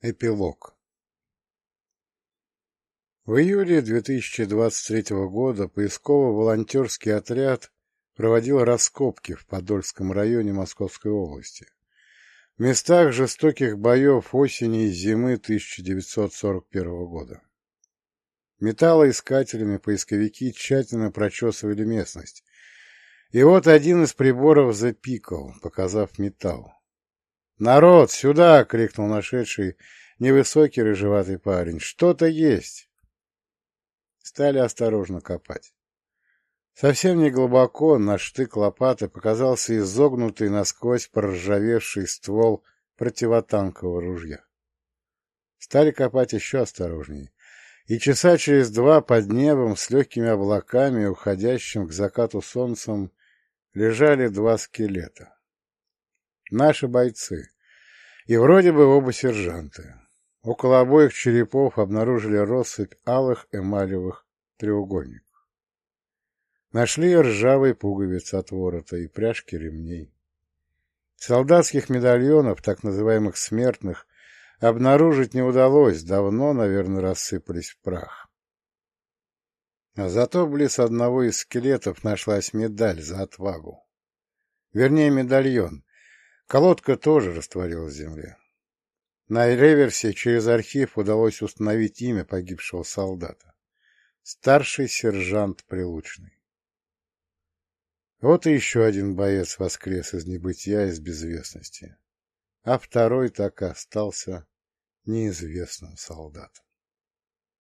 Эпилог В июле 2023 года поисково-волонтерский отряд проводил раскопки в Подольском районе Московской области, в местах жестоких боев осени и зимы 1941 года. Металлоискателями поисковики тщательно прочесывали местность, и вот один из приборов запикал, показав металл. «Народ, сюда!» — крикнул нашедший невысокий рыжеватый парень. «Что-то есть!» Стали осторожно копать. Совсем не глубоко на штык лопаты показался изогнутый насквозь проржавевший ствол противотанкового ружья. Стали копать еще осторожнее, и часа через два под небом с легкими облаками, уходящим к закату солнцем, лежали два скелета. Наши бойцы. И вроде бы оба сержанты. Около обоих черепов обнаружили россыпь алых эмалевых треугольников. Нашли ржавые пуговицы от ворота и пряжки ремней. Солдатских медальонов, так называемых смертных, обнаружить не удалось, давно, наверное, рассыпались в прах. А зато близ одного из скелетов нашлась медаль за отвагу. Вернее, медальон, Колодка тоже растворилась в земле. На реверсе через архив удалось установить имя погибшего солдата. Старший сержант Прилучный. Вот и еще один боец воскрес из небытия, из безвестности. А второй так и остался неизвестным солдатом.